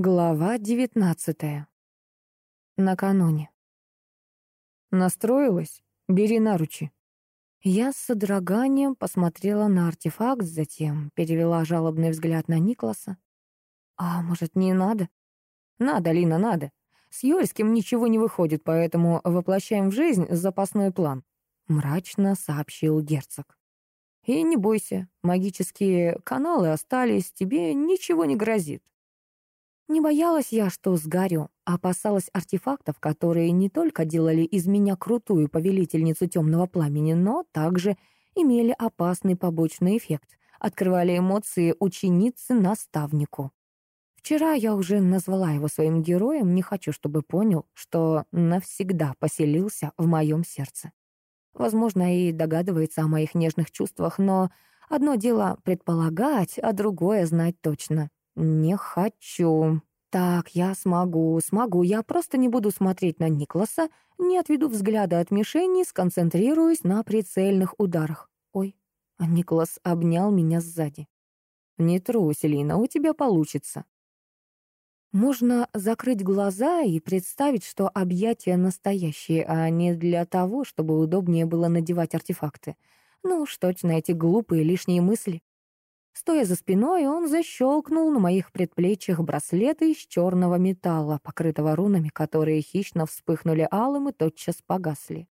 Глава девятнадцатая. Накануне. Настроилась? Бери наручи. Я с содроганием посмотрела на артефакт, затем перевела жалобный взгляд на Никласа. А может, не надо? Надо, Лина, надо. С Юльским ничего не выходит, поэтому воплощаем в жизнь запасной план. Мрачно сообщил герцог. И не бойся, магические каналы остались, тебе ничего не грозит. Не боялась я, что сгорю, а опасалась артефактов, которые не только делали из меня крутую повелительницу темного пламени, но также имели опасный побочный эффект, открывали эмоции ученицы наставнику. Вчера я уже назвала его своим героем, не хочу, чтобы понял, что навсегда поселился в моем сердце. Возможно, и догадывается о моих нежных чувствах, но одно дело предполагать, а другое знать точно. «Не хочу». «Так, я смогу, смогу. Я просто не буду смотреть на Никласа, не отведу взгляда от мишени, сконцентрируюсь на прицельных ударах. Ой, а Никлас обнял меня сзади. «Не трусь, Лина, у тебя получится». Можно закрыть глаза и представить, что объятия настоящие, а не для того, чтобы удобнее было надевать артефакты. Ну уж точно эти глупые лишние мысли. Стоя за спиной, он защелкнул на моих предплечьях браслеты из черного металла, покрытого рунами, которые хищно вспыхнули алым и тотчас погасли.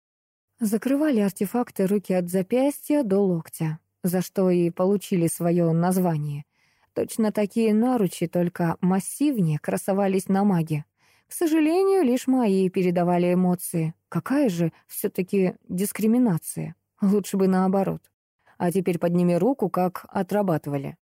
Закрывали артефакты руки от запястья до локтя, за что и получили свое название. Точно такие наручи, только массивнее, красовались на маге. К сожалению, лишь мои передавали эмоции. Какая же все-таки дискриминация? Лучше бы наоборот. А теперь подними руку, как отрабатывали».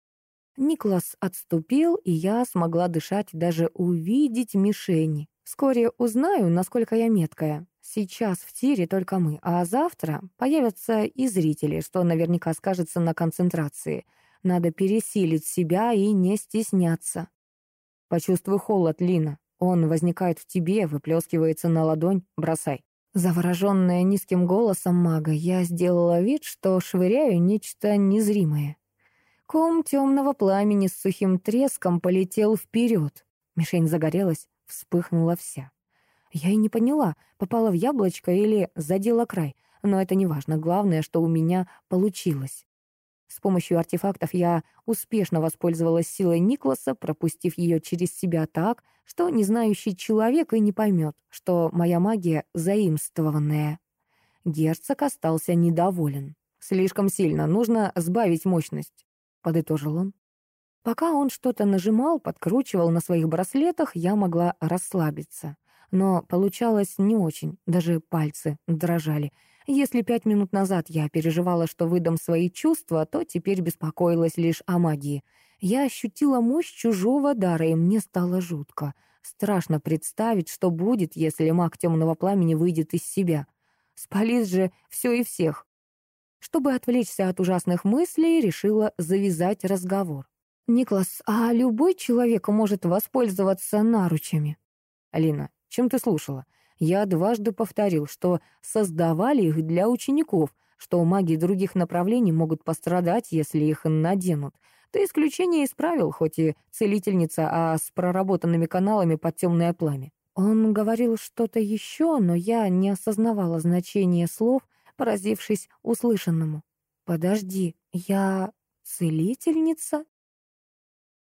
Никлас отступил, и я смогла дышать, даже увидеть мишени. Вскоре узнаю, насколько я меткая. Сейчас в тире только мы, а завтра появятся и зрители, что наверняка скажется на концентрации. Надо пересилить себя и не стесняться. Почувствуй холод, Лина. Он возникает в тебе, выплескивается на ладонь, бросай. Завороженная низким голосом мага, я сделала вид, что швыряю нечто незримое. Ком темного пламени с сухим треском полетел вперед. Мишень загорелась, вспыхнула вся. Я и не поняла, попала в яблочко или задела край, но это не важно. Главное, что у меня получилось. С помощью артефактов я успешно воспользовалась силой Никласа, пропустив ее через себя так, что незнающий человек и не поймет, что моя магия заимствованная. Герцог остался недоволен. «Слишком сильно, нужно сбавить мощность», — подытожил он. Пока он что-то нажимал, подкручивал на своих браслетах, я могла расслабиться. Но получалось не очень, даже пальцы дрожали — если пять минут назад я переживала, что выдам свои чувства, то теперь беспокоилась лишь о магии. Я ощутила мощь чужого дара, и мне стало жутко. Страшно представить, что будет, если маг темного пламени выйдет из себя. Спалит же все и всех. Чтобы отвлечься от ужасных мыслей, решила завязать разговор. «Никлас, а любой человек может воспользоваться наручами?» «Алина, чем ты слушала? Я дважды повторил, что создавали их для учеников, что маги других направлений могут пострадать, если их наденут. Ты исключение исправил, хоть и целительница, а с проработанными каналами под темное пламя. Он говорил что-то еще, но я не осознавала значения слов, поразившись услышанному. «Подожди, я целительница?»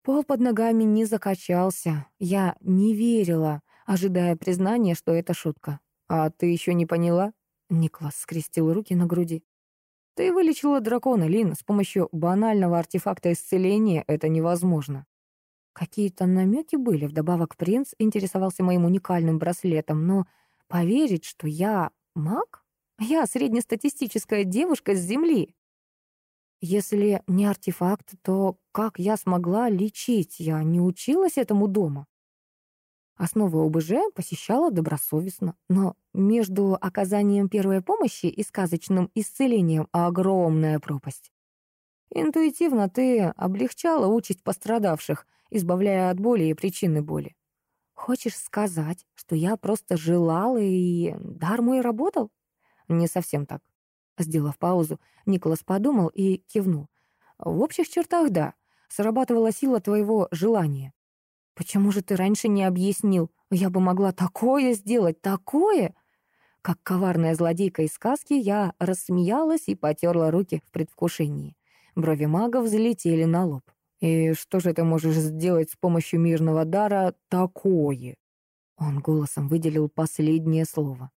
Пол под ногами не закачался. Я не верила ожидая признания, что это шутка. «А ты еще не поняла?» Никлас скрестил руки на груди. «Ты вылечила дракона, Лин. С помощью банального артефакта исцеления это невозможно». Какие-то намеки были. Вдобавок принц интересовался моим уникальным браслетом, но поверить, что я маг? Я среднестатистическая девушка с Земли. Если не артефакт, то как я смогла лечить? Я не училась этому дома. Основы ОБЖ посещала добросовестно, но между оказанием первой помощи и сказочным исцелением огромная пропасть. Интуитивно ты облегчала участь пострадавших, избавляя от боли и причины боли. Хочешь сказать, что я просто желала и дар мой работал? Не совсем так. Сделав паузу, Николас подумал и кивнул. В общих чертах да, срабатывала сила твоего желания. Почему же ты раньше не объяснил? Я бы могла такое сделать, такое!» Как коварная злодейка из сказки, я рассмеялась и потерла руки в предвкушении. Брови мага взлетели на лоб. «И что же ты можешь сделать с помощью мирного дара такое?» Он голосом выделил последнее слово.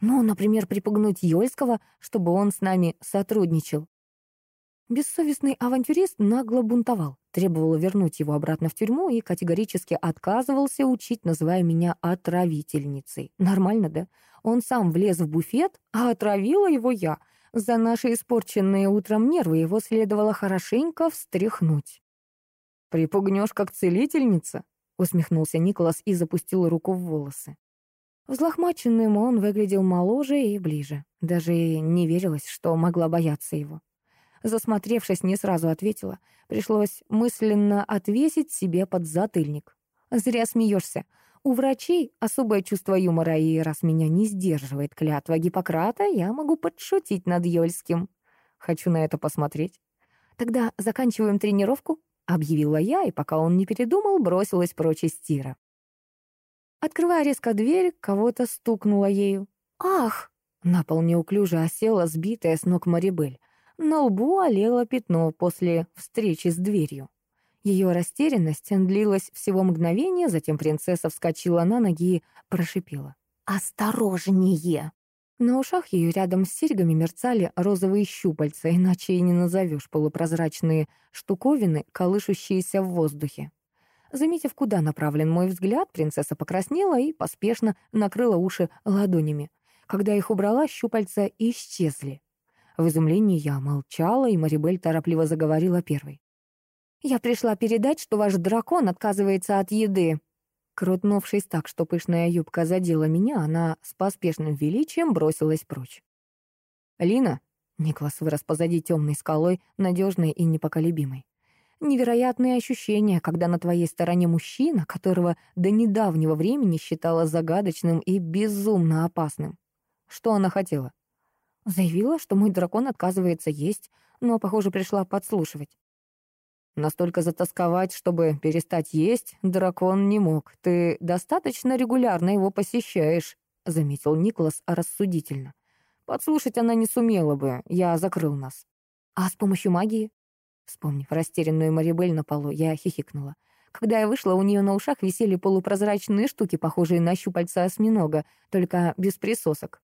«Ну, например, припугнуть Йольского, чтобы он с нами сотрудничал». Бессовестный авантюрист нагло бунтовал, требовал вернуть его обратно в тюрьму и категорически отказывался учить, называя меня отравительницей. Нормально, да? Он сам влез в буфет, а отравила его я. За наши испорченные утром нервы его следовало хорошенько встряхнуть. «Припугнешь, как целительница?» — усмехнулся Николас и запустил руку в волосы. Взлохмаченным он выглядел моложе и ближе. Даже не верилось, что могла бояться его. Засмотревшись, не сразу ответила. Пришлось мысленно отвесить себе под затыльник. «Зря смеешься. У врачей особое чувство юмора, и раз меня не сдерживает клятва Гиппократа, я могу подшутить над Йольским. Хочу на это посмотреть. Тогда заканчиваем тренировку, объявила я, и пока он не передумал, бросилась прочь из тира. Открывая резко дверь, кого-то стукнула ею. «Ах!» На пол неуклюже осела сбитая с ног Марибель. На лбу олело пятно после встречи с дверью. Ее растерянность длилась всего мгновение, затем принцесса вскочила на ноги и прошипела. «Осторожнее!» На ушах ее рядом с серьгами мерцали розовые щупальца, иначе и не назовешь полупрозрачные штуковины, колышущиеся в воздухе. Заметив, куда направлен мой взгляд, принцесса покраснела и поспешно накрыла уши ладонями. Когда их убрала, щупальца исчезли. В изумлении я молчала, и Марибель торопливо заговорила первой. «Я пришла передать, что ваш дракон отказывается от еды». Крутнувшись так, что пышная юбка задела меня, она с поспешным величием бросилась прочь. «Лина?» — Никлас вырос позади темной скалой, надежной и непоколебимой. Невероятные ощущения, когда на твоей стороне мужчина, которого до недавнего времени считала загадочным и безумно опасным. Что она хотела? Заявила, что мой дракон отказывается есть, но, похоже, пришла подслушивать. Настолько затасковать, чтобы перестать есть, дракон не мог. Ты достаточно регулярно его посещаешь, заметил Николас рассудительно. Подслушать она не сумела бы, я закрыл нас. А с помощью магии? Вспомнив растерянную Марибель на полу, я хихикнула. Когда я вышла, у нее на ушах висели полупрозрачные штуки, похожие на щупальца осьминога, только без присосок.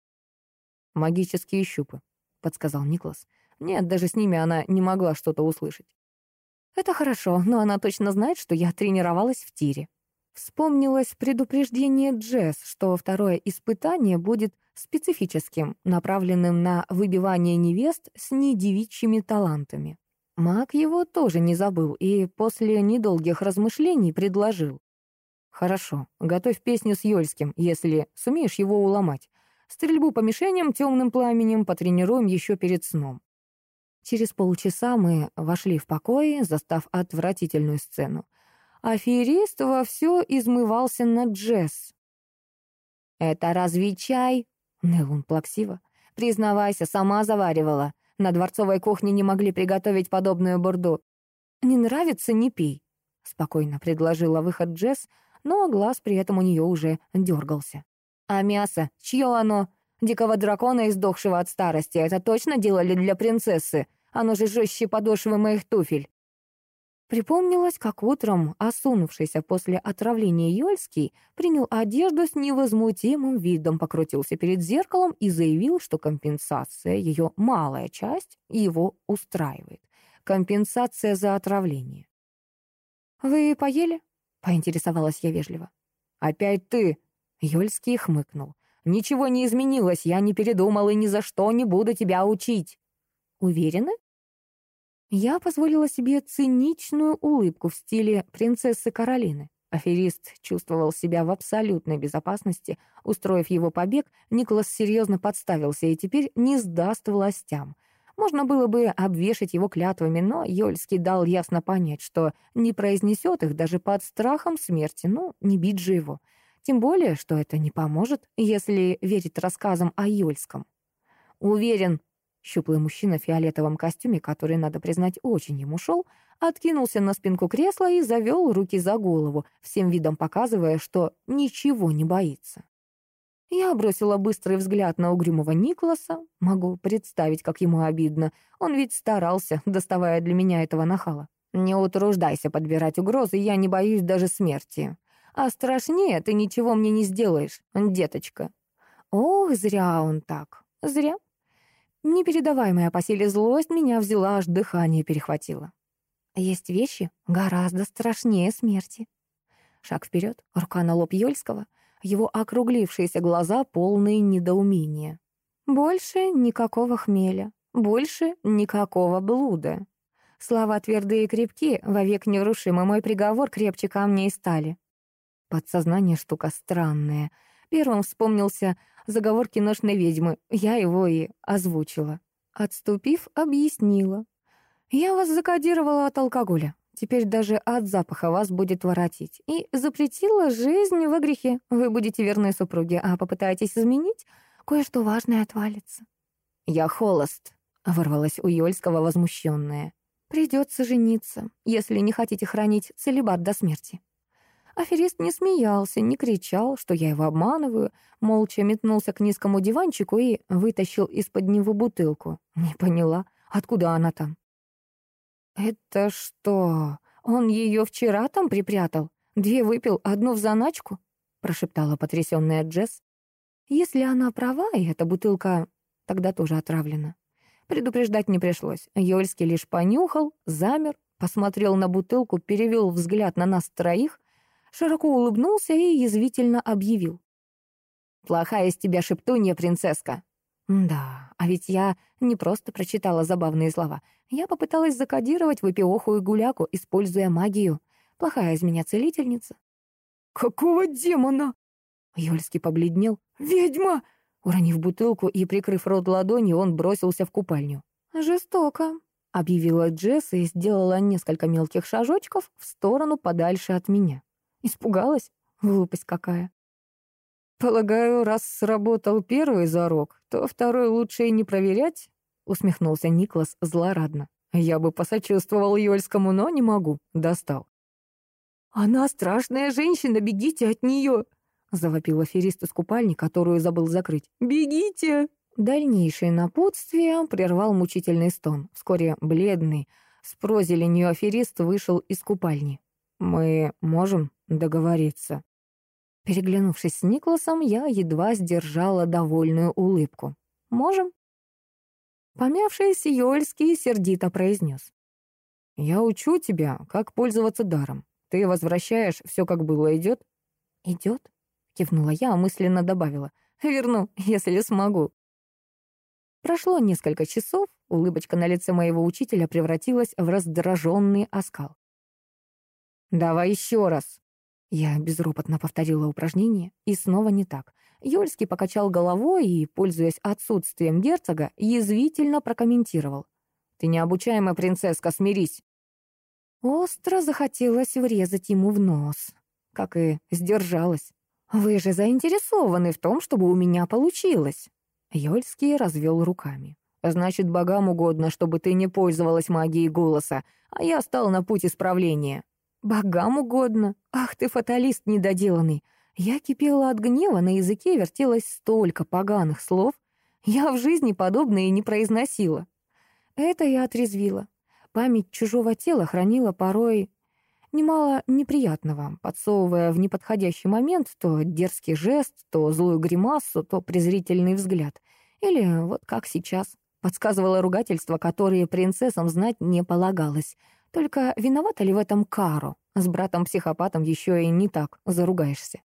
«Магические щупы», — подсказал Никлас. «Нет, даже с ними она не могла что-то услышать». «Это хорошо, но она точно знает, что я тренировалась в тире». Вспомнилось предупреждение Джесс, что второе испытание будет специфическим, направленным на выбивание невест с недевичьими талантами. Маг его тоже не забыл и после недолгих размышлений предложил. «Хорошо, готовь песню с Йольским, если сумеешь его уломать. Стрельбу по мишеням темным пламенем потренируем еще перед сном. Через полчаса мы вошли в покой, застав отвратительную сцену. Аферист вовсю измывался на Джесс. «Это разве чай?» — Нелун плаксиво. «Признавайся, сама заваривала. На дворцовой кухне не могли приготовить подобную бурду. Не нравится — не пей», — спокойно предложила выход Джесс, но глаз при этом у нее уже дергался. А мясо? Чье оно? Дикого дракона, издохшего от старости. Это точно делали для принцессы? Оно же жестче подошвы моих туфель. Припомнилось, как утром, осунувшийся после отравления Йольский, принял одежду с невозмутимым видом, покрутился перед зеркалом и заявил, что компенсация, ее малая часть, его устраивает. Компенсация за отравление. «Вы поели?» — поинтересовалась я вежливо. «Опять ты!» Йольский хмыкнул. «Ничего не изменилось, я не передумал и ни за что не буду тебя учить». «Уверены?» Я позволила себе циничную улыбку в стиле принцессы Каролины. Аферист чувствовал себя в абсолютной безопасности. Устроив его побег, Николас серьезно подставился и теперь не сдаст властям. Можно было бы обвешать его клятвами, но Йольский дал ясно понять, что не произнесет их даже под страхом смерти, ну, не бить же его. Тем более, что это не поможет, если верить рассказам о Юльском. Уверен, щуплый мужчина в фиолетовом костюме, который, надо признать, очень ему шел, откинулся на спинку кресла и завел руки за голову, всем видом показывая, что ничего не боится. Я бросила быстрый взгляд на угрюмого Николаса. Могу представить, как ему обидно. Он ведь старался, доставая для меня этого нахала. Не утруждайся подбирать угрозы, я не боюсь даже смерти. А страшнее ты ничего мне не сделаешь, деточка. Ох, зря он так. Зря. Непередаваемая по силе злость меня взяла, аж дыхание перехватило. Есть вещи гораздо страшнее смерти. Шаг вперед, рука на лоб Ёльского — его округлившиеся глаза полные недоумения. Больше никакого хмеля, больше никакого блуда. Слова твердые и крепки, вовек нерушимый мой приговор крепче камней стали. Подсознание штука странная. Первым вспомнился заговор киношной ведьмы, я его и озвучила. Отступив, объяснила. Я вас закодировала от алкоголя. Теперь даже от запаха вас будет воротить. И запретила жизнь во грехе. Вы будете верны супруге, а попытаетесь изменить, кое-что важное отвалится. «Я холост», — ворвалась у Йольского возмущенная. «Придется жениться, если не хотите хранить целебат до смерти». Аферист не смеялся, не кричал, что я его обманываю, молча метнулся к низкому диванчику и вытащил из-под него бутылку. Не поняла, откуда она там. «Это что, он ее вчера там припрятал? Две выпил, одну в заначку?» — прошептала потрясённая Джесс. «Если она права, и эта бутылка тогда тоже отравлена». Предупреждать не пришлось. Йольский лишь понюхал, замер, посмотрел на бутылку, перевел взгляд на нас троих, широко улыбнулся и язвительно объявил. «Плохая из тебя шептунья, принцесска!» Да, а ведь я не просто прочитала забавные слова. Я попыталась закодировать выпиоху и гуляку, используя магию. Плохая из меня целительница. «Какого демона?» Ёльский побледнел. «Ведьма!» Уронив бутылку и прикрыв рот ладонью, он бросился в купальню. «Жестоко», — объявила Джесс и сделала несколько мелких шажочков в сторону подальше от меня. Испугалась? Глупость какая. «Полагаю, раз сработал первый зарок, то второй лучше и не проверять?» — усмехнулся Никлас злорадно. «Я бы посочувствовал Йольскому, но не могу. Достал». «Она страшная женщина, бегите от нее!» — завопил аферист из купальни, которую забыл закрыть. «Бегите!» Дальнейшее напутствие прервал мучительный стон. Вскоре бледный, с прозеленью аферист вышел из купальни. «Мы можем договориться?» Переглянувшись с Никласом, я едва сдержала довольную улыбку. «Можем?» Помявшийся Йольский сердито произнес. «Я учу тебя, как пользоваться даром. Ты возвращаешь все, как было, идет?» «Идет?» — кивнула я, а мысленно добавила. «Верну, если смогу». Прошло несколько часов, улыбочка на лице моего учителя превратилась в раздраженный оскал. «Давай еще раз», я безропотно повторила упражнение, и снова не так. Йольский покачал головой и, пользуясь отсутствием герцога, язвительно прокомментировал. «Ты необучаемая принцесска, смирись!» Остро захотелось врезать ему в нос, как и сдержалась. «Вы же заинтересованы в том, чтобы у меня получилось!» Йольский развел руками. «Значит, богам угодно, чтобы ты не пользовалась магией голоса, а я стал на путь исправления». Богам угодно. Ах ты, фаталист недоделанный. Я кипела от гнева, на языке вертелось столько поганых слов. Я в жизни подобное не произносила. Это я отрезвила. Память чужого тела хранила порой немало неприятного, подсовывая в неподходящий момент то дерзкий жест, то злую гримасу, то презрительный взгляд. Или вот как сейчас. Подсказывала ругательства, которые принцессам знать не полагалось — только виновата ли в этом Каро? С братом-психопатом еще и не так заругаешься.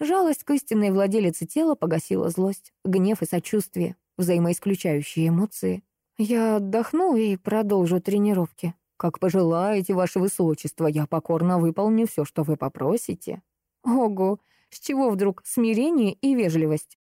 Жалость к истинной владелице тела погасила злость, гнев и сочувствие, взаимоисключающие эмоции. Я отдохну и продолжу тренировки. Как пожелаете, ваше высочество, я покорно выполню все, что вы попросите. Ого, с чего вдруг смирение и вежливость?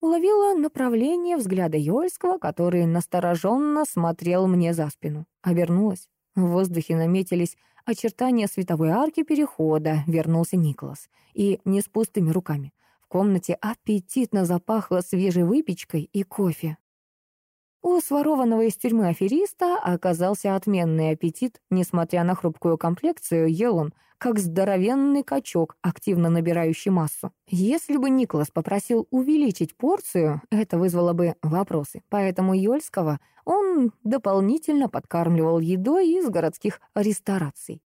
Уловила направление взгляда Йольского, который настороженно смотрел мне за спину. Обернулась. В воздухе наметились очертания световой арки перехода, вернулся Николас. И не с пустыми руками. В комнате аппетитно запахло свежей выпечкой и кофе. У сворованного из тюрьмы афериста оказался отменный аппетит. Несмотря на хрупкую комплекцию, ел он, как здоровенный качок, активно набирающий массу. Если бы Николас попросил увеличить порцию, это вызвало бы вопросы. Поэтому Йольского он дополнительно подкармливал едой из городских рестораций.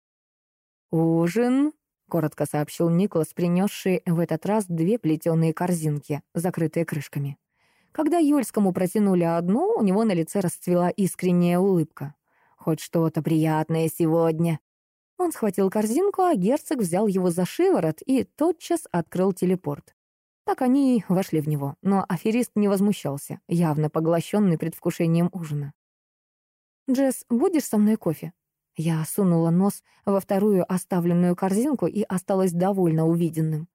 «Ужин», — коротко сообщил Николас, принесший в этот раз две плетеные корзинки, закрытые крышками. Когда Юльскому протянули одну, у него на лице расцвела искренняя улыбка. «Хоть что-то приятное сегодня». Он схватил корзинку, а герцог взял его за шиворот и тотчас открыл телепорт. Так они и вошли в него, но аферист не возмущался, явно поглощенный предвкушением ужина. «Джесс, будешь со мной кофе?» Я сунула нос во вторую оставленную корзинку и осталась довольно увиденным.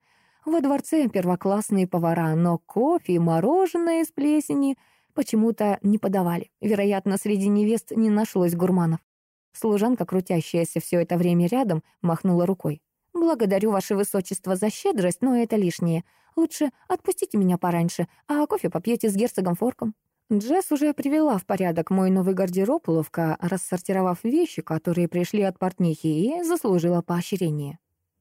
Во дворце первоклассные повара, но кофе и мороженое из плесени почему-то не подавали. Вероятно, среди невест не нашлось гурманов. Служанка, крутящаяся все это время рядом, махнула рукой. «Благодарю, ваше высочество, за щедрость, но это лишнее. Лучше отпустите меня пораньше, а кофе попьете с герцогом Форком». Джесс уже привела в порядок мой новый гардероб, ловко рассортировав вещи, которые пришли от портнихи, и заслужила поощрение.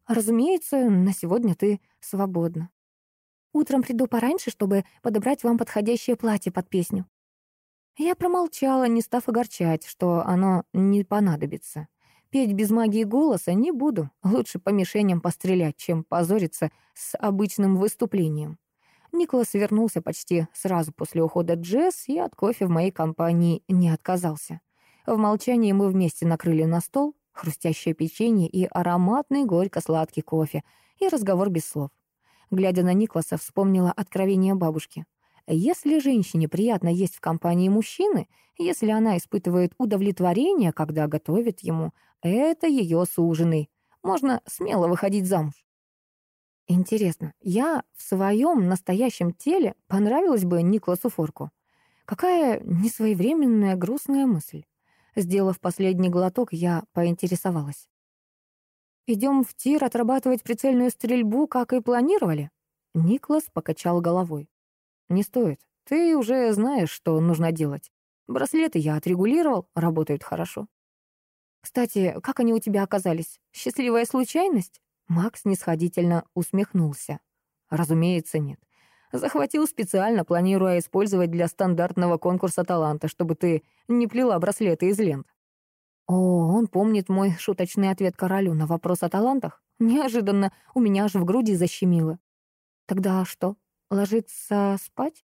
Разумеется, на сегодня ты свободна. Утром приду пораньше, чтобы подобрать вам подходящее платье под песню. Я промолчала, не став огорчать, что оно не понадобится. Петь без магии голоса не буду. Лучше по мишеням пострелять, чем позориться с обычным выступлением. Николас вернулся почти сразу после ухода Джесс и от кофе в моей компании не отказался. В молчании мы вместе накрыли на стол, хрустящее печенье и ароматный горько-сладкий кофе, и разговор без слов. Глядя на Никласа, вспомнила откровение бабушки. Если женщине приятно есть в компании мужчины, если она испытывает удовлетворение, когда готовит ему, это ее суженый. Можно смело выходить замуж. Интересно, я в своем настоящем теле понравилась бы Никласу Форку? Какая несвоевременная грустная мысль. Сделав последний глоток, я поинтересовалась. «Идем в тир отрабатывать прицельную стрельбу, как и планировали?» Никлас покачал головой. «Не стоит. Ты уже знаешь, что нужно делать. Браслеты я отрегулировал, работают хорошо». «Кстати, как они у тебя оказались? Счастливая случайность?» Макс нисходительно усмехнулся. «Разумеется, нет. Захватил специально, планируя использовать для стандартного конкурса таланта, чтобы ты не плела браслеты из лент. О, он помнит мой шуточный ответ королю на вопрос о талантах. Неожиданно у меня аж в груди защемило. Тогда что, ложиться спать?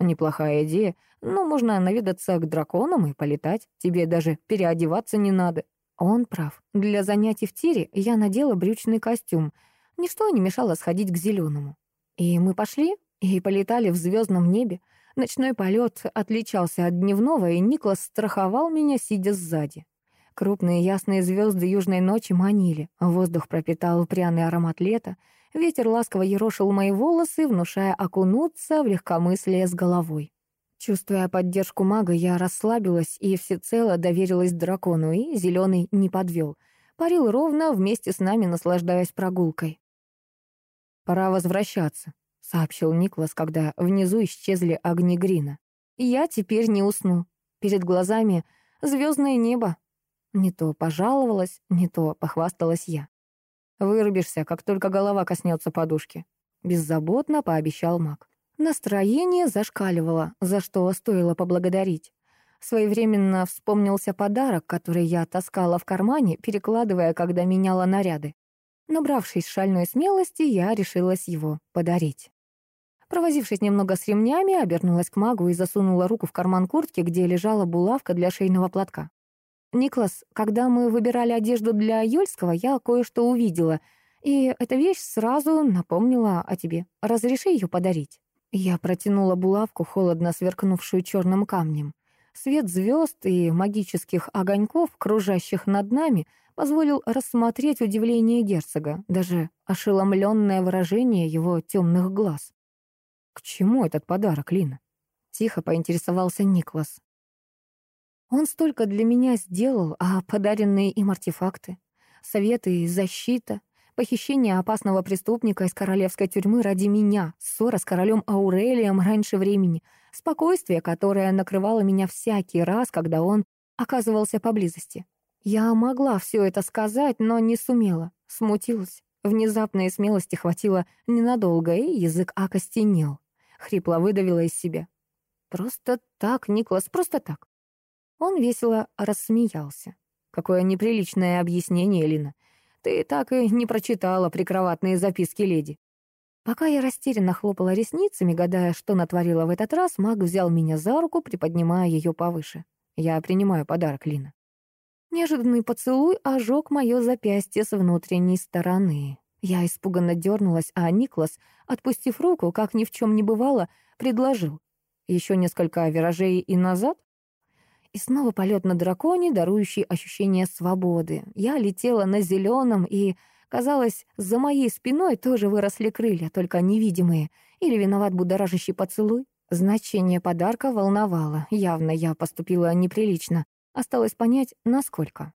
Неплохая идея, но можно наведаться к драконам и полетать. Тебе даже переодеваться не надо. Он прав. Для занятий в тире я надела брючный костюм. Ничто не мешало сходить к зеленому. И мы пошли, и полетали в звездном небе. Ночной полет отличался от дневного, и Никлас страховал меня, сидя сзади. Крупные ясные звезды южной ночи манили, воздух пропитал пряный аромат лета, ветер ласково ерошил мои волосы, внушая окунуться в легкомыслие с головой. Чувствуя поддержку мага, я расслабилась и всецело доверилась дракону, и зеленый не подвел. Парил ровно, вместе с нами наслаждаясь прогулкой. «Пора возвращаться», сообщил Никлас, когда внизу исчезли огни Грина. «Я теперь не усну. Перед глазами звездное небо». Не то пожаловалась, не то похвасталась я. «Вырубишься, как только голова коснется подушки», — беззаботно пообещал маг. Настроение зашкаливало, за что стоило поблагодарить. Своевременно вспомнился подарок, который я таскала в кармане, перекладывая, когда меняла наряды. Набравшись шальной смелости, я решилась его подарить. Провозившись немного с ремнями, обернулась к магу и засунула руку в карман куртки, где лежала булавка для шейного платка. «Никлас, когда мы выбирали одежду для Юльского, я кое-что увидела, и эта вещь сразу напомнила о тебе. Разреши ее подарить». Я протянула булавку, холодно сверкнувшую черным камнем. Свет звезд и магических огоньков, кружащих над нами, позволил рассмотреть удивление герцога, даже ошеломленное выражение его темных глаз. «К чему этот подарок, Лина?» Тихо поинтересовался Никлас. «Он столько для меня сделал, а подаренные им артефакты, советы и защита, Похищение опасного преступника из королевской тюрьмы ради меня, ссора с королем Аурелием раньше времени, спокойствие, которое накрывало меня всякий раз, когда он оказывался поблизости. Я могла все это сказать, но не сумела, смутилась. Внезапной смелости хватило ненадолго, и язык окостенел. Хрипло выдавила из себя. «Просто так, Никлас, просто так». Он весело рассмеялся. «Какое неприличное объяснение, Лина. Ты так и не прочитала прикроватные записки леди». Пока я растерянно хлопала ресницами, гадая, что натворила в этот раз, маг взял меня за руку, приподнимая ее повыше. Я принимаю подарок, Лина. Неожиданный поцелуй ожег мое запястье с внутренней стороны. Я испуганно дернулась, а Никлас, отпустив руку, как ни в чем не бывало, предложил. Еще несколько виражей и назад? И снова полет на драконе, дарующий ощущение свободы. Я летела на зеленом, и, казалось, за моей спиной тоже выросли крылья, только невидимые. Или виноват будоражащий поцелуй? Значение подарка волновало. Явно я поступила неприлично. Осталось понять, насколько.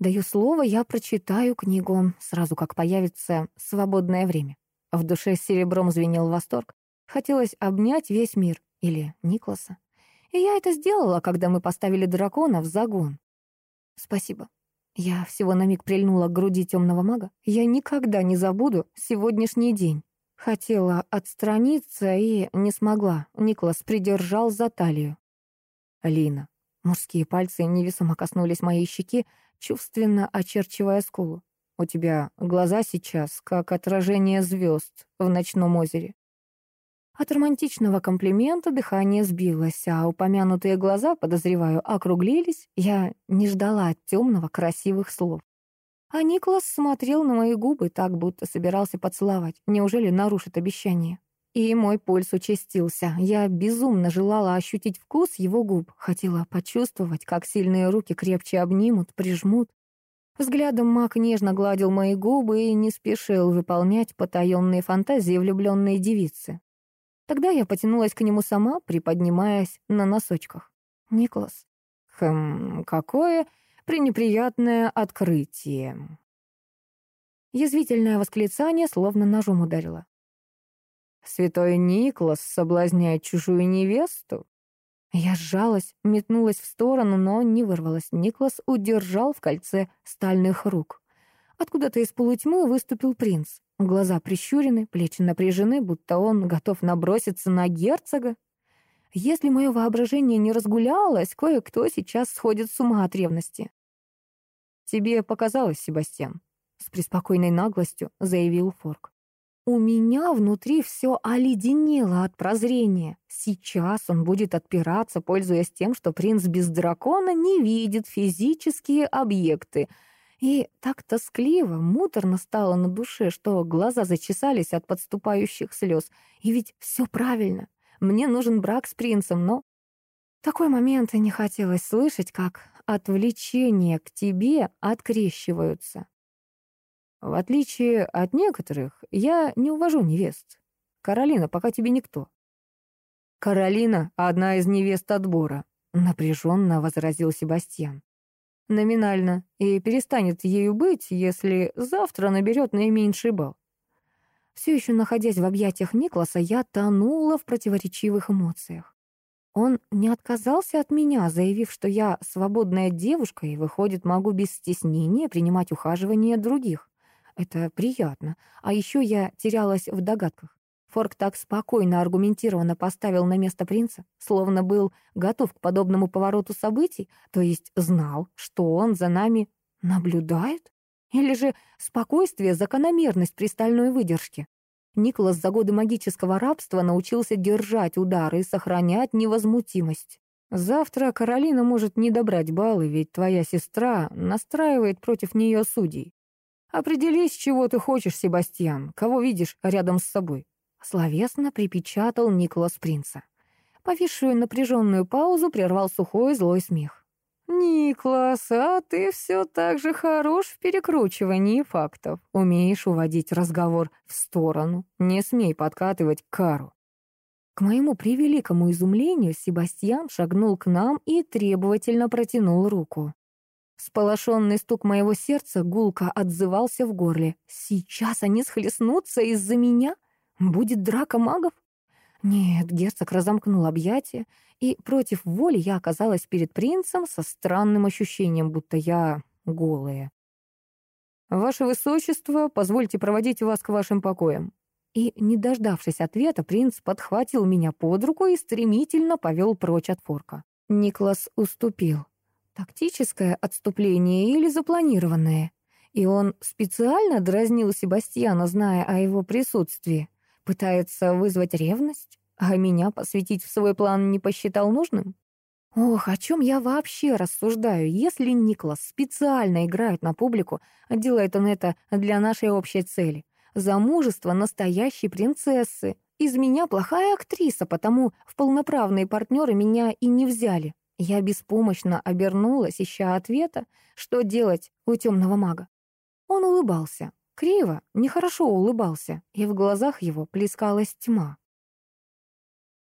Даю слово, я прочитаю книгу, сразу как появится свободное время. В душе серебром звенел восторг. Хотелось обнять весь мир. Или Никласа. И я это сделала, когда мы поставили дракона в загон. Спасибо. Я всего на миг прильнула к груди темного мага. Я никогда не забуду сегодняшний день. Хотела отстраниться и не смогла. Никлас придержал за талию. Алина, Мужские пальцы невесомо коснулись моей щеки, чувственно очерчивая скулу. «У тебя глаза сейчас, как отражение звезд в ночном озере». От романтичного комплимента дыхание сбилось, а упомянутые глаза, подозреваю, округлились. Я не ждала от темного красивых слов. А Никлас смотрел на мои губы так, будто собирался поцеловать. Неужели нарушит обещание? И мой пульс участился. Я безумно желала ощутить вкус его губ. Хотела почувствовать, как сильные руки крепче обнимут, прижмут. Взглядом маг нежно гладил мои губы и не спешил выполнять потаенные фантазии влюбленной девицы. Тогда я потянулась к нему сама, приподнимаясь на носочках. «Николас, хм, какое пренеприятное открытие!» Язвительное восклицание словно ножом ударило. Святой Никлас соблазняет чужую невесту? Я сжалась, метнулась в сторону, но не вырвалась. Никлас удержал в кольце стальных рук. Откуда-то из полутьмы выступил принц. Глаза прищурены, плечи напряжены, будто он готов наброситься на герцога. Если мое воображение не разгулялось, кое-кто сейчас сходит с ума от ревности. «Тебе показалось, Себастьян», — с преспокойной наглостью заявил Форк. У меня внутри все оледенело от прозрения. Сейчас он будет отпираться, пользуясь тем, что принц без дракона не видит физические объекты. И так тоскливо, муторно стало на душе, что глаза зачесались от подступающих слез. И ведь все правильно. Мне нужен брак с принцем, но... Такой момент не хотелось слышать, как отвлечения к тебе открещиваются. В отличие от некоторых, я не увожу невест. Каролина пока тебе никто. Каролина — одна из невест отбора, напряженно возразил Себастьян. Номинально, и перестанет ею быть, если завтра наберет наименьший балл. Все еще находясь в объятиях Никласа, я тонула в противоречивых эмоциях. Он не отказался от меня, заявив, что я свободная девушка и, выходит, могу без стеснения принимать ухаживание других. Это приятно. А еще я терялась в догадках. Форк так спокойно, аргументированно поставил на место принца, словно был готов к подобному повороту событий, то есть знал, что он за нами наблюдает? Или же спокойствие — закономерность при стальной? Николас за годы магического рабства научился держать удары и сохранять невозмутимость. Завтра Каролина может не добрать баллы, ведь твоя сестра настраивает против нее судей. «Определись, чего ты хочешь, Себастьян, кого видишь рядом с собой». Словесно припечатал Николас Принца. Повисшую напряженную паузу прервал сухой злой смех. «Никлас, а ты все так же хорош в перекручивании фактов. Умеешь уводить разговор в сторону. Не смей подкатывать кару». К моему превеликому изумлению Себастьян шагнул к нам и требовательно протянул руку. Сполошенный стук моего сердца гулко отзывался в горле. «Сейчас они схлестнутся из-за меня? Будет драка магов?» Нет, герцог разомкнул объятия, и против воли я оказалась перед принцем со странным ощущением, будто я голая. «Ваше высочество, позвольте проводить вас к вашим покоям». И, не дождавшись ответа, принц подхватил меня под руку и стремительно повел прочь от форка. Никлас уступил. Тактическое отступление или запланированное? И он специально дразнил Себастьяна, зная о его присутствии. Пытается вызвать ревность, а меня посвятить в свой план не посчитал нужным? Ох, о чем я вообще рассуждаю? Если Никлас специально играет на публику, делает он это для нашей общей цели. Замужество настоящей принцессы. Из меня плохая актриса, потому в полноправные партнеры меня и не взяли. Я беспомощно обернулась, ища ответа, что делать у темного мага. Он улыбался. Криво, нехорошо улыбался, и в глазах его плескалась тьма.